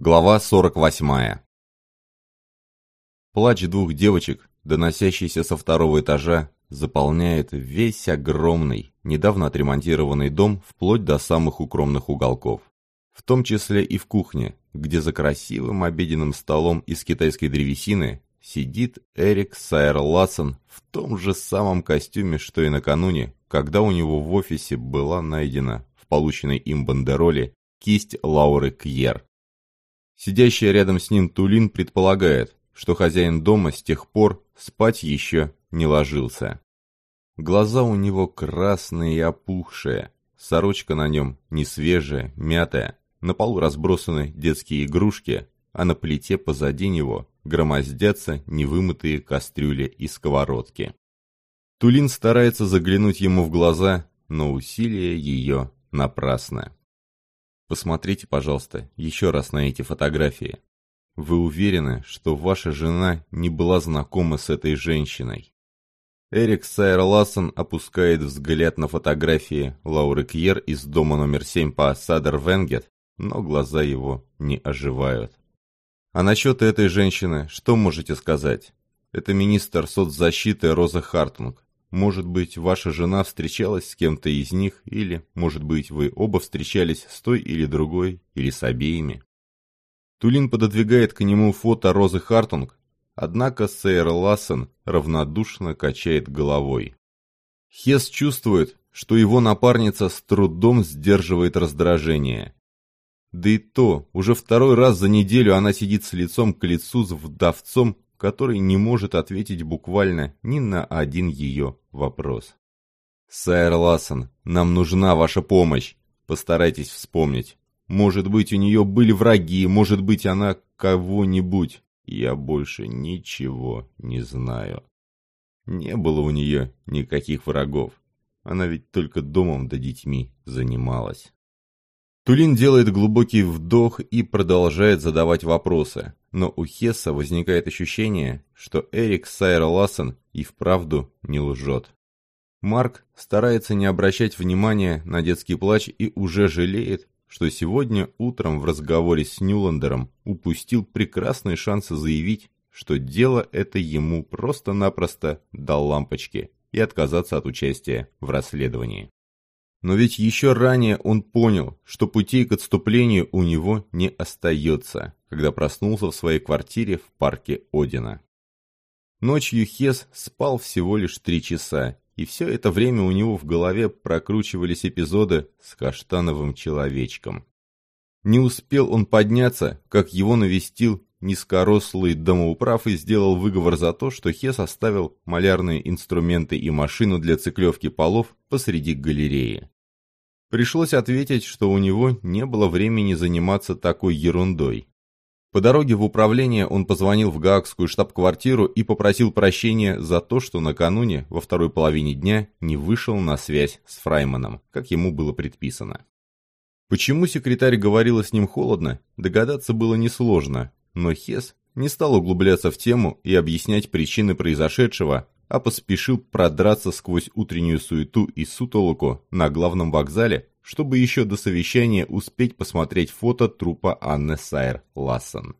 Глава 48. Плач двух девочек, доносящийся со второго этажа, заполняет весь огромный, недавно отремонтированный дом вплоть до самых укромных уголков. В том числе и в кухне, где за красивым обеденным столом из китайской древесины сидит Эрик Сайер Лассен в том же самом костюме, что и накануне, когда у него в офисе была найдена в полученной им бандероле кисть Лауры Кьер. Сидящая рядом с ним Тулин предполагает, что хозяин дома с тех пор спать еще не ложился. Глаза у него красные и опухшие, сорочка на нем не свежая, мятая, на полу разбросаны детские игрушки, а на плите позади него громоздятся невымытые кастрюли и сковородки. Тулин старается заглянуть ему в глаза, но усилия ее напрасны. Посмотрите, пожалуйста, еще раз на эти фотографии. Вы уверены, что ваша жена не была знакома с этой женщиной? Эрик Сайер Лассен опускает взгляд на фотографии Лауры Кьер из дома номер 7 по Садер Венгет, но глаза его не оживают. А насчет этой женщины, что можете сказать? Это министр соцзащиты Роза Хартунг. Может быть, ваша жена встречалась с кем-то из них, или, может быть, вы оба встречались с той или другой, или с обеими. Тулин пододвигает к нему фото Розы Хартунг, однако Сейр Лассен равнодушно качает головой. Хес чувствует, что его напарница с трудом сдерживает раздражение. Да и то, уже второй раз за неделю она сидит с лицом к лицу с вдовцом, который не может ответить буквально ни на один ее вопрос. «Сайр Лассен, нам нужна ваша помощь. Постарайтесь вспомнить. Может быть, у нее были враги, может быть, она кого-нибудь. Я больше ничего не знаю. Не было у нее никаких врагов. Она ведь только домом да детьми занималась». Тулин делает глубокий вдох и продолжает задавать вопросы, но у Хесса возникает ощущение, что Эрик Сайер Лассен и вправду не лжет. Марк старается не обращать внимания на детский плач и уже жалеет, что сегодня утром в разговоре с Нюландером упустил прекрасный шанс заявить, что дело это ему просто-напросто до лампочки и отказаться от участия в расследовании. Но ведь еще ранее он понял, что путей к отступлению у него не остается, когда проснулся в своей квартире в парке Одина. Ночью Хес спал всего лишь три часа, и все это время у него в голове прокручивались эпизоды с каштановым человечком. Не успел он подняться, как его навестил низкорослый домоуправ и сделал выговор за то, что Хес оставил малярные инструменты и машину для циклевки полов посреди галереи. Пришлось ответить, что у него не было времени заниматься такой ерундой. По дороге в управление он позвонил в Гаагскую штаб-квартиру и попросил прощения за то, что накануне, во второй половине дня, не вышел на связь с Фрайманом, как ему было предписано. Почему секретарь говорила с ним холодно, догадаться было несложно, но Хес не стал углубляться в тему и объяснять причины произошедшего, а поспешил продраться сквозь утреннюю суету и сутолоку на главном вокзале, чтобы еще до совещания успеть посмотреть фото трупа Анны Сайер Лассен.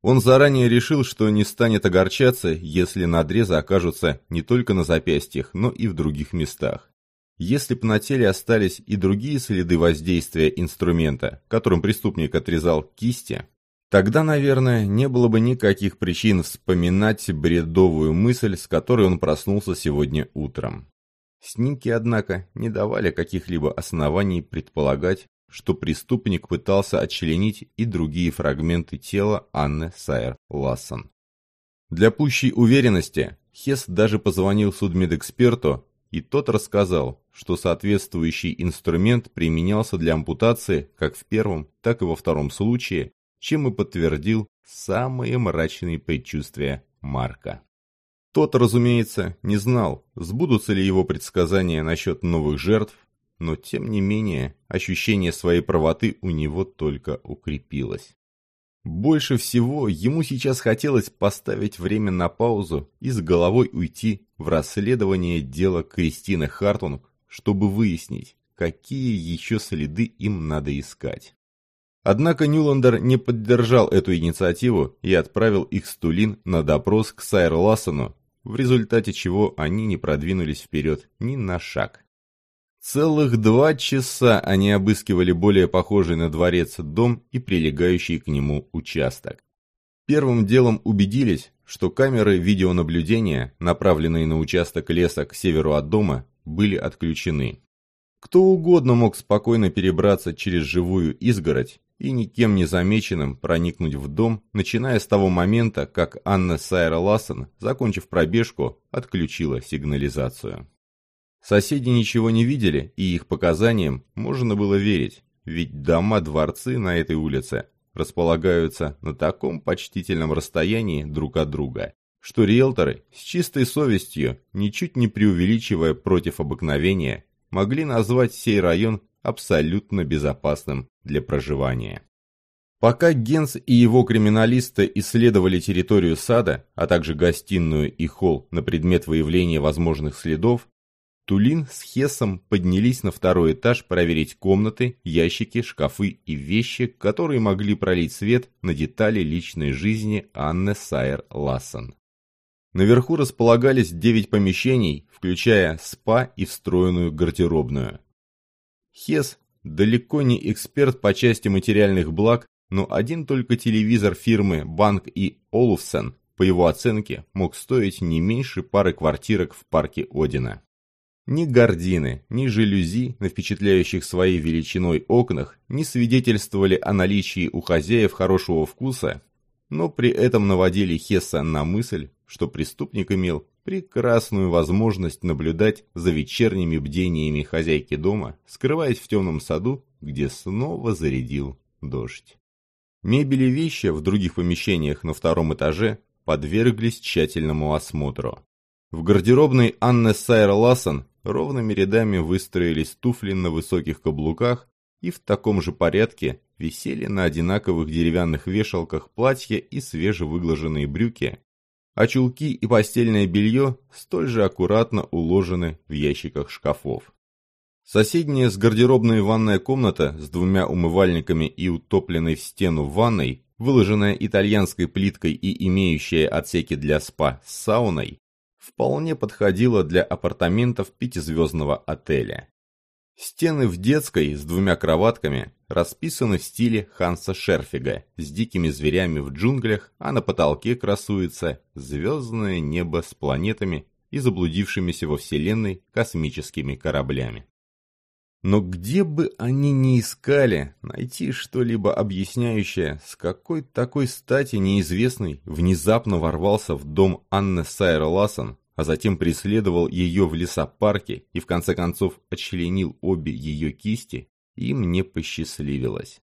Он заранее решил, что не станет огорчаться, если надрезы окажутся не только на запястьях, но и в других местах. Если б на теле остались и другие следы воздействия инструмента, которым преступник отрезал кисти, Тогда, наверное, не было бы никаких причин вспоминать бредовую мысль, с которой он проснулся сегодня утром. Снимки, однако, не давали каких-либо оснований предполагать, что преступник пытался отчленить и другие фрагменты тела Анны Сайер Лассон. Для пущей уверенности Хес даже позвонил судмедэксперту, и тот рассказал, что соответствующий инструмент применялся для ампутации как в первом, так и во втором случае, чем и подтвердил самые мрачные предчувствия Марка. Тот, разумеется, не знал, сбудутся ли его предсказания насчет новых жертв, но тем не менее ощущение своей правоты у него только укрепилось. Больше всего ему сейчас хотелось поставить время на паузу и с головой уйти в расследование дела Кристины Хартунг, чтобы выяснить, какие еще следы им надо искать. Однако Нюландер не поддержал эту инициативу и отправил их с Тулин на допрос к Сайр Лассену, в результате чего они не продвинулись вперед ни на шаг. Целых два часа они обыскивали более похожий на дворец дом и прилегающий к нему участок. Первым делом убедились, что камеры видеонаблюдения, направленные на участок леса к северу от дома, были отключены. Кто угодно мог спокойно перебраться через живую изгородь и никем не замеченным проникнуть в дом, начиная с того момента, как Анна Сайра Лассен, закончив пробежку, отключила сигнализацию. Соседи ничего не видели, и их показаниям можно было верить, ведь дома-дворцы на этой улице располагаются на таком почтительном расстоянии друг от друга, что риэлторы с чистой совестью, ничуть не преувеличивая против обыкновения, могли назвать сей район абсолютно безопасным для проживания. Пока Генс и его криминалисты исследовали территорию сада, а также гостиную и холл на предмет выявления возможных следов, Тулин с Хесом поднялись на второй этаж проверить комнаты, ящики, шкафы и вещи, которые могли пролить свет на детали личной жизни Анны Сайер Лассен. Наверху располагались девять помещений, включая спа и встроенную гардеробную. Хес далеко не эксперт по части материальных благ, но один только телевизор фирмы Банк и Олуфсен, по его оценке, мог стоить не меньше пары квартирок в парке Одина. Ни гардины, ни жалюзи на впечатляющих своей величиной окнах не свидетельствовали о наличии у хозяев хорошего вкуса, но при этом наводили Хесса на мысль, что преступник имел прекрасную возможность наблюдать за вечерними бдениями хозяйки дома, скрываясь в темном саду, где снова зарядил дождь. Мебель и вещи в других помещениях на втором этаже подверглись тщательному осмотру. В гардеробной Анны Сайр Лассен ровными рядами выстроились туфли на высоких каблуках и в таком же порядке висели на одинаковых деревянных вешалках платья и свежевыглаженные брюки, а чулки и постельное белье столь же аккуратно уложены в ящиках шкафов. Соседняя с гардеробной ванная комната с двумя умывальниками и утопленной в стену ванной, выложенная итальянской плиткой и имеющая отсеки для спа с сауной, вполне подходила для апартаментов пятизвездного отеля. Стены в детской с двумя кроватками расписаны в стиле Ханса Шерфига с дикими зверями в джунглях, а на потолке красуется звездное небо с планетами и заблудившимися во Вселенной космическими кораблями. Но где бы они ни искали найти что-либо объясняющее, с какой такой стати неизвестный внезапно ворвался в дом Анны Сайер Лассен, а затем преследовал ее в лесопарке и в конце концов отчленил обе ее кисти, им не посчастливилось.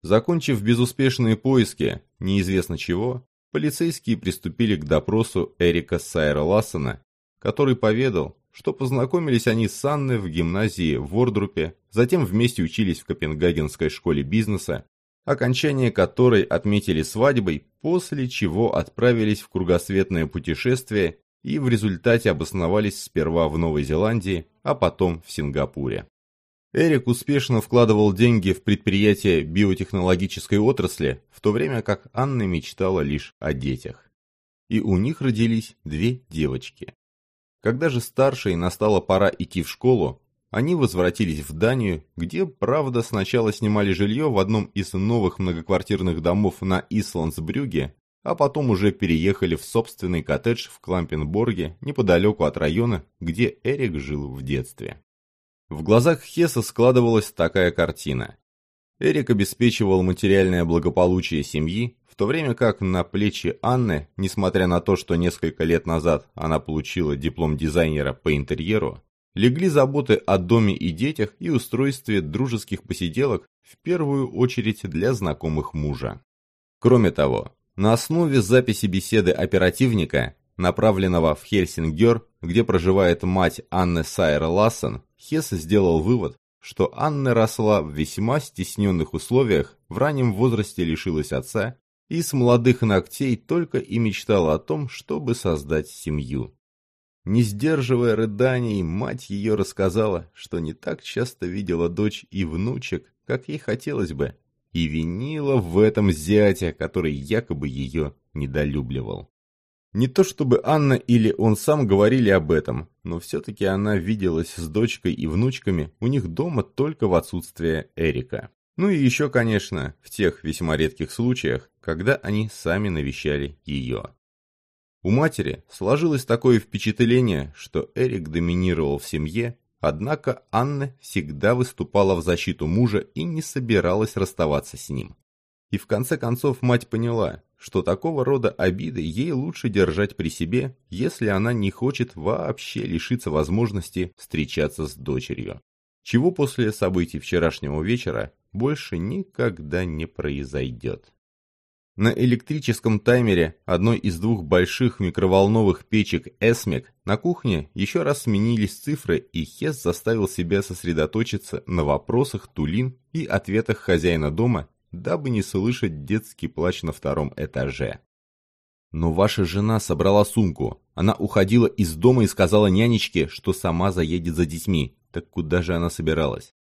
Закончив безуспешные поиски неизвестно чего, полицейские приступили к допросу Эрика Сайера Лассена, который поведал, что познакомились они с Анной в гимназии в Вордрупе, затем вместе учились в Копенгагенской школе бизнеса, окончание которой отметили свадьбой, после чего отправились в кругосветное путешествие и в результате обосновались сперва в Новой Зеландии, а потом в Сингапуре. Эрик успешно вкладывал деньги в предприятия биотехнологической отрасли, в то время как Анна мечтала лишь о детях. И у них родились две девочки. Когда же старшей настала пора идти в школу, они возвратились в Данию, где, правда, сначала снимали жилье в одном из новых многоквартирных домов на Исландсбрюге, а потом уже переехали в собственный коттедж в Клампенборге, неподалеку от района, где Эрик жил в детстве. В глазах Хесса складывалась такая картина. Эрик обеспечивал материальное благополучие семьи, в то время как на плечи Анны, несмотря на то, что несколько лет назад она получила диплом дизайнера по интерьеру, легли заботы о доме и детях и устройстве дружеских посиделок в первую очередь для знакомых мужа. Кроме того, на основе записи беседы оперативника, направленного в Хельсингер, где проживает мать Анны Сайер Лассен, Хесс сделал вывод, что Анна росла в весьма стесненных условиях, в раннем возрасте лишилась отца и с молодых ногтей только и мечтала о том, чтобы создать семью. Не сдерживая рыданий, мать ее рассказала, что не так часто видела дочь и внучек, как ей хотелось бы, и винила в этом зятя, который якобы ее недолюбливал. Не то чтобы Анна или он сам говорили об этом, но все-таки она виделась с дочкой и внучками у них дома только в отсутствие Эрика. Ну и еще, конечно, в тех весьма редких случаях, когда они сами навещали ее. У матери сложилось такое впечатление, что Эрик доминировал в семье, однако Анна всегда выступала в защиту мужа и не собиралась расставаться с ним. И в конце концов мать поняла, что такого рода обиды ей лучше держать при себе, если она не хочет вообще лишиться возможности встречаться с дочерью. Чего после событий вчерашнего вечера больше никогда не произойдет. На электрическом таймере одной из двух больших микроволновых печек «Эсмик» на кухне еще раз сменились цифры, и Хес заставил себя сосредоточиться на вопросах Тулин и ответах хозяина дома, дабы не слышать детский плач на втором этаже. «Но ваша жена собрала сумку. Она уходила из дома и сказала нянечке, что сама заедет за детьми. Так куда же она собиралась?»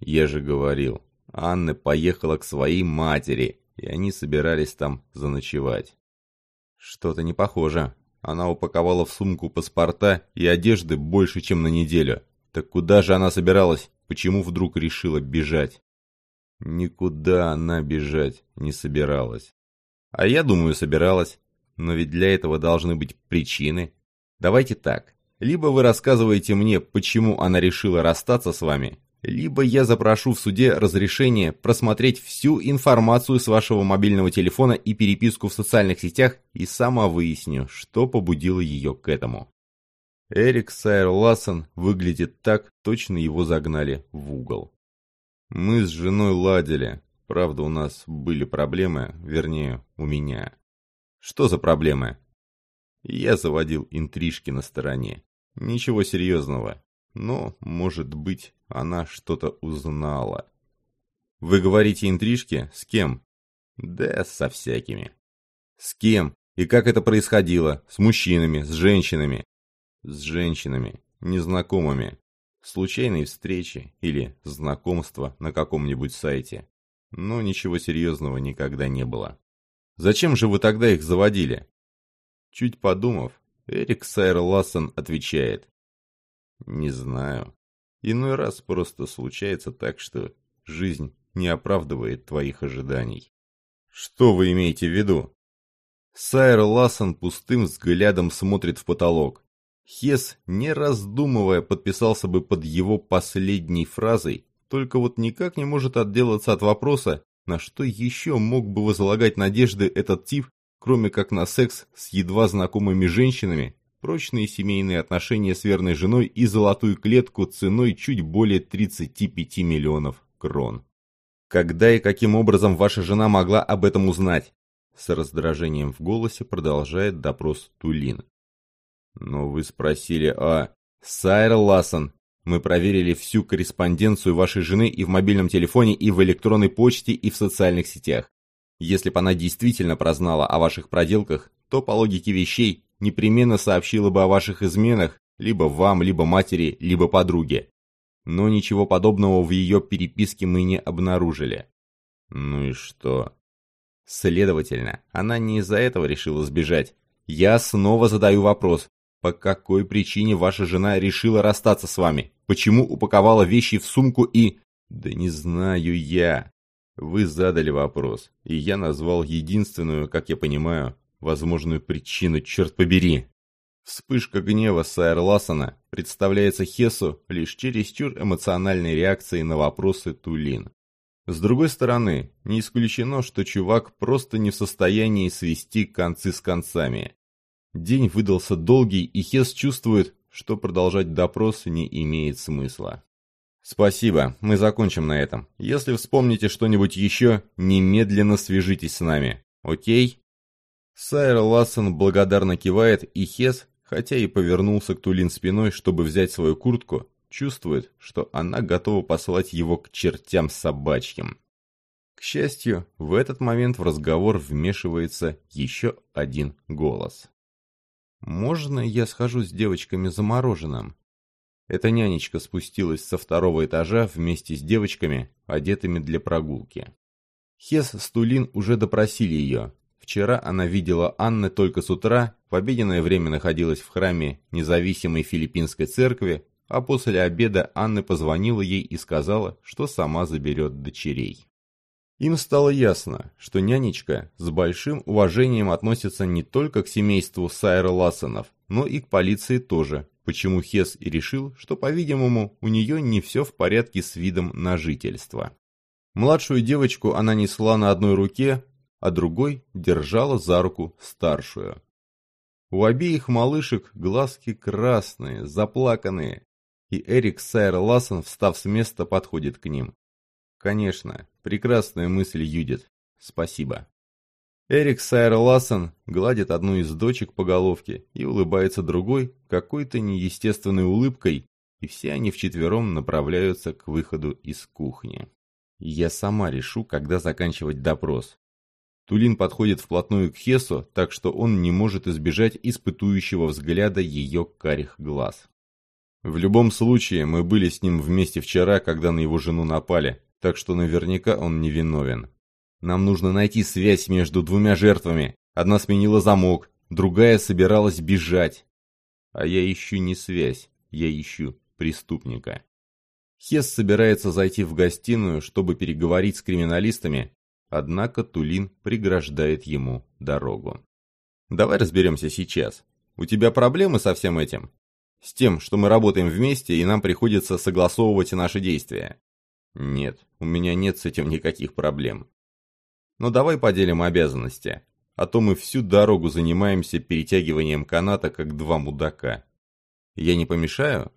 «Я же говорил, Анна поехала к своей матери, и они собирались там заночевать. Что-то не похоже. Она упаковала в сумку паспорта и одежды больше, чем на неделю. Так куда же она собиралась? Почему вдруг решила бежать? Никуда она бежать не собиралась. А я думаю, собиралась. Но ведь для этого должны быть причины. Давайте так. Либо вы рассказываете мне, почему она решила расстаться с вами, либо я запрошу в суде разрешение просмотреть всю информацию с вашего мобильного телефона и переписку в социальных сетях и сама выясню, что побудило ее к этому. Эрик Сайр Лассен выглядит так, точно его загнали в угол. Мы с женой ладили, правда у нас были проблемы, вернее, у меня. Что за проблемы? Я заводил интрижки на стороне. Ничего серьезного, но, может быть, она что-то узнала. Вы говорите интрижки? С кем? Да, со всякими. С кем? И как это происходило? С мужчинами, с женщинами? С женщинами, незнакомыми. Случайные встречи или знакомства на каком-нибудь сайте. Но ничего серьезного никогда не было. Зачем же вы тогда их заводили? Чуть подумав, Эрик Сайр Лассен отвечает. Не знаю. Иной раз просто случается так, что жизнь не оправдывает твоих ожиданий. Что вы имеете в виду? Сайр Лассен пустым взглядом смотрит в потолок. Хес, не раздумывая, подписался бы под его последней фразой, только вот никак не может отделаться от вопроса, на что еще мог бы возлагать надежды этот тип, кроме как на секс с едва знакомыми женщинами, прочные семейные отношения с верной женой и золотую клетку ценой чуть более 35 миллионов крон. Когда и каким образом ваша жена могла об этом узнать? С раздражением в голосе продолжает допрос Тулин. Но вы спросили о... Сайр Лассен, мы проверили всю корреспонденцию вашей жены и в мобильном телефоне, и в электронной почте, и в социальных сетях. Если бы она действительно прознала о ваших проделках, то по логике вещей непременно сообщила бы о ваших изменах либо вам, либо матери, либо подруге. Но ничего подобного в ее переписке мы не обнаружили. Ну и что? Следовательно, она не из-за этого решила сбежать. Я снова задаю вопрос. По какой причине ваша жена решила расстаться с вами? Почему упаковала вещи в сумку и... Да не знаю я. Вы задали вопрос, и я назвал единственную, как я понимаю, возможную причину, черт побери. Вспышка гнева Сайр Лассона представляется Хесу лишь чересчур эмоциональной реакцией на вопросы Тулин. С другой стороны, не исключено, что чувак просто не в состоянии свести концы с концами. День выдался долгий, и Хес чувствует, что продолжать допрос не имеет смысла. «Спасибо, мы закончим на этом. Если вспомните что-нибудь еще, немедленно свяжитесь с нами. Окей?» Сайра Лассен благодарно кивает, и Хес, хотя и повернулся к Тулин спиной, чтобы взять свою куртку, чувствует, что она готова послать его к чертям собачьим. К счастью, в этот момент в разговор вмешивается еще один голос. «Можно я схожу с девочками за мороженым?» Эта нянечка спустилась со второго этажа вместе с девочками, одетыми для прогулки. Хес с Тулин уже допросили ее. Вчера она видела Анны только с утра, в обеденное время находилась в храме независимой филиппинской церкви, а после обеда Анна позвонила ей и сказала, что сама заберет дочерей. Им стало ясно, что нянечка с большим уважением относится не только к семейству Сайра Лассонов, но и к полиции тоже, почему Хес и решил, что, по-видимому, у нее не все в порядке с видом на жительство. Младшую девочку она несла на одной руке, а другой держала за руку старшую. У обеих малышек глазки красные, заплаканные, и Эрик Сайр Лассон, встав с места, подходит к ним. Конечно, прекрасная мысль, Юдит. Спасибо. Эрик Сайр Лассон гладит одну из дочек по головке и улыбается другой какой-то неестественной улыбкой, и все они вчетвером направляются к выходу из кухни. Я сама решу, когда заканчивать допрос. Тулин подходит вплотную к Хесу, так что он не может избежать испытующего взгляда ее карих глаз. В любом случае, мы были с ним вместе вчера, когда на его жену напали, так что наверняка он не виновен. Нам нужно найти связь между двумя жертвами. Одна сменила замок, другая собиралась бежать. А я ищу не связь, я ищу преступника. Хес собирается зайти в гостиную, чтобы переговорить с криминалистами, однако Тулин преграждает ему дорогу. «Давай разберемся сейчас. У тебя проблемы со всем этим? С тем, что мы работаем вместе и нам приходится согласовывать наши действия. Нет, у меня нет с этим никаких проблем. Но давай поделим обязанности, а то мы всю дорогу занимаемся перетягиванием каната, как два мудака. Я не помешаю?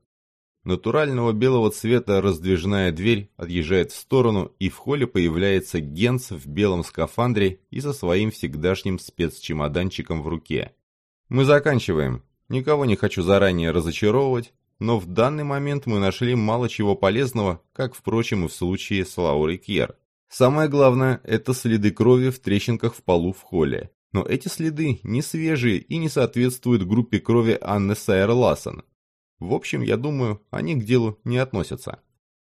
Натурального белого цвета раздвижная дверь отъезжает в сторону, и в холле появляется Генс в белом скафандре и со своим всегдашним спецчемоданчиком в руке. Мы заканчиваем, Никого не хочу заранее разочаровывать, но в данный момент мы нашли мало чего полезного, как, впрочем, и в случае с Лаурой Кьер. Самое главное – это следы крови в трещинках в полу в холле. Но эти следы не свежие и не соответствуют группе крови Анны Сайер Лассен. В общем, я думаю, они к делу не относятся.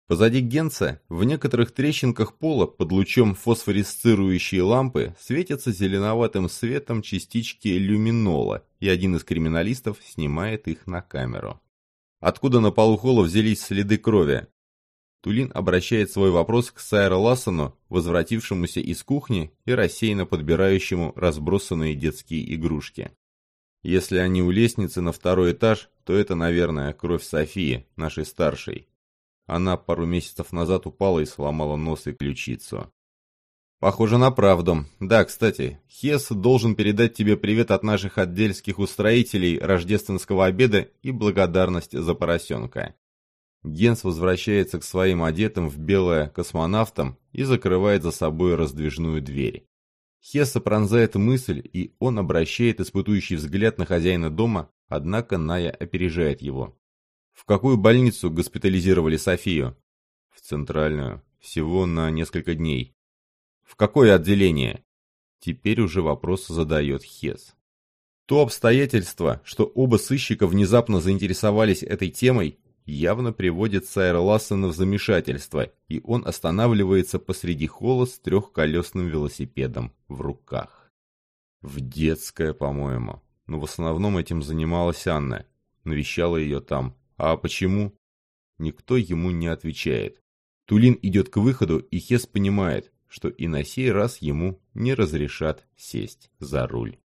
Позади Генца, в некоторых трещинках пола под лучом фосфорисцирующей лампы светятся зеленоватым светом частички люминола, и один из криминалистов снимает их на камеру. Откуда на полу холла взялись следы крови? Тулин обращает свой вопрос к Сайру Лассону, возвратившемуся из кухни и рассеянно подбирающему разбросанные детские игрушки. Если они у лестницы на второй этаж, то это, наверное, кровь Софии, нашей старшей. Она пару месяцев назад упала и сломала нос и ключицу. Похоже на правду. Да, кстати, Хес должен передать тебе привет от наших отдельских устроителей рождественского обеда и благодарность за поросенка. Генс возвращается к своим одетым в белое космонавтам и закрывает за собой раздвижную дверь. Хесса пронзает мысль, и он обращает испытующий взгляд на хозяина дома, однако Ная опережает его. В какую больницу госпитализировали Софию? В центральную. Всего на несколько дней. В какое отделение? Теперь уже вопрос задает Хес. То обстоятельство, что оба сыщика внезапно заинтересовались этой темой, явно приводит Сайра Лассена в замешательство, и он останавливается посреди холла с трехколесным велосипедом в руках. В детское, по-моему. Но в основном этим занималась Анна. Навещала ее там. А почему? Никто ему не отвечает. Тулин идет к выходу, и Хес понимает, что и на сей раз ему не разрешат сесть за руль.